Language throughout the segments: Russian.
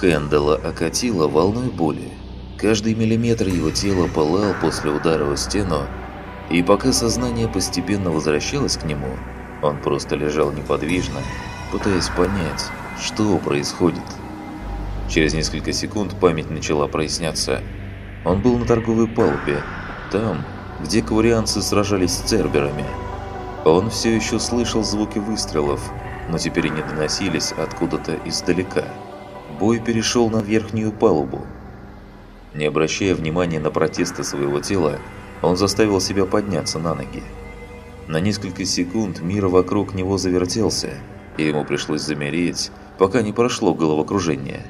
Хэндала окатило волной боли. Каждый миллиметр его тела пылал после удара о стену, и пока сознание постепенно возвращалось к нему, он просто лежал неподвижно, пытаясь понять, что происходит. Через несколько секунд память начала проясняться. Он был на торговой палубе, там, где каварианцы сражались с церберами. Он все еще слышал звуки выстрелов, но теперь они доносились откуда-то издалека. Бой перешел на верхнюю палубу. Не обращая внимания на протесты своего тела, он заставил себя подняться на ноги. На несколько секунд мир вокруг него завертелся, и ему пришлось замереть, пока не прошло головокружение.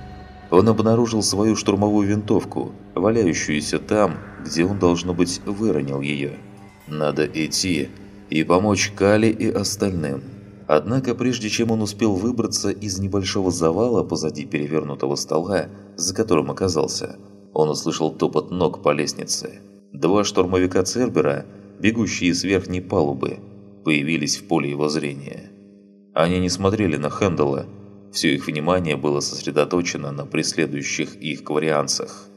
Он обнаружил свою штурмовую винтовку, валяющуюся там, где он, должно быть, выронил ее. Надо идти и помочь Кали и остальным. Однако, прежде чем он успел выбраться из небольшого завала позади перевернутого стола, за которым оказался, он услышал топот ног по лестнице. Два штурмовика Цербера, бегущие с верхней палубы, появились в поле его зрения. Они не смотрели на Хэндала, все их внимание было сосредоточено на преследующих их кварианцах.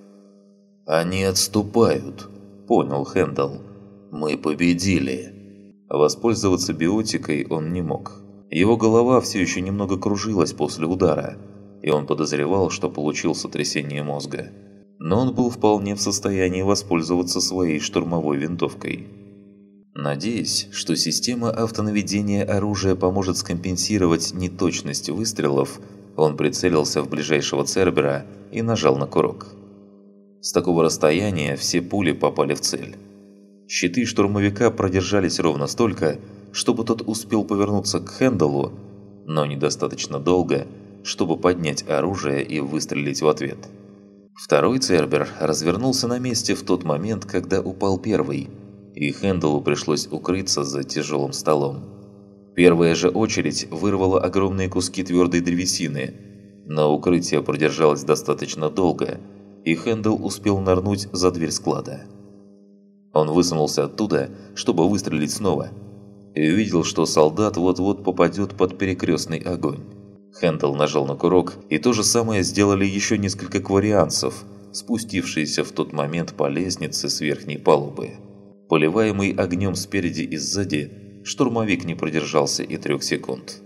«Они отступают», – понял Хэндал. «Мы победили». Воспользоваться биотикой он не мог. Его голова все еще немного кружилась после удара, и он подозревал, что получил сотрясение мозга. Но он был вполне в состоянии воспользоваться своей штурмовой винтовкой. Надеясь, что система автонаведения оружия поможет скомпенсировать неточность выстрелов, он прицелился в ближайшего Цербера и нажал на курок. С такого расстояния все пули попали в цель. Щиты штурмовика продержались ровно столько, чтобы тот успел повернуться к Хенделу, но недостаточно долго, чтобы поднять оружие и выстрелить в ответ. Второй Цербер развернулся на месте в тот момент, когда упал первый – и Хенделу пришлось укрыться за тяжелым столом. Первая же очередь вырвала огромные куски твердой древесины, но укрытие продержалось достаточно долго, и Хендел успел нырнуть за дверь склада. Он высунулся оттуда, чтобы выстрелить снова, и увидел, что солдат вот-вот попадет под перекрестный огонь. Хендел нажал на курок, и то же самое сделали еще несколько кварианцев, спустившиеся в тот момент по лестнице с верхней палубы. Поливаемый огнем спереди и сзади, штурмовик не продержался и трех секунд.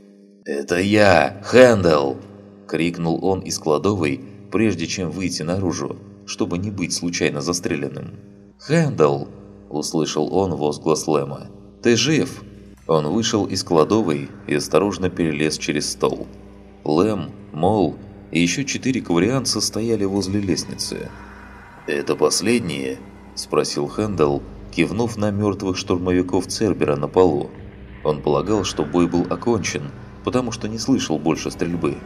«Это я, Хэндл!» – крикнул он из кладовой, прежде чем выйти наружу, чтобы не быть случайно застреленным. «Хэндл!» – услышал он возглас Лэма. «Ты жив?» Он вышел из кладовой и осторожно перелез через стол. Лэм, Мол и еще четыре коварианца стояли возле лестницы. «Это последние?» – спросил Хэндл, кивнув на мертвых штурмовиков Цербера на полу. Он полагал, что бой был окончен, потому что не слышал больше стрельбы.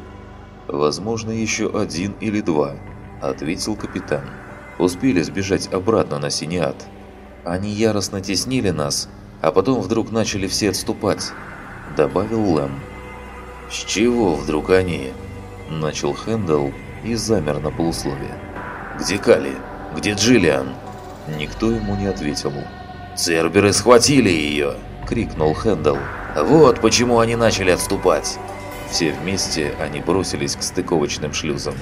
«Возможно, еще один или два», – ответил капитан. «Успели сбежать обратно на Синиат. Они яростно теснили нас, а потом вдруг начали все отступать», – добавил Лэм. «С чего вдруг они?» – начал Хэндл и замер на полусловие. «Где Кали? Где Джиллиан?» Никто ему не ответил. «Церберы схватили ее!» – крикнул Хэндл. «Вот почему они начали отступать!» Все вместе они бросились к стыковочным шлюзам.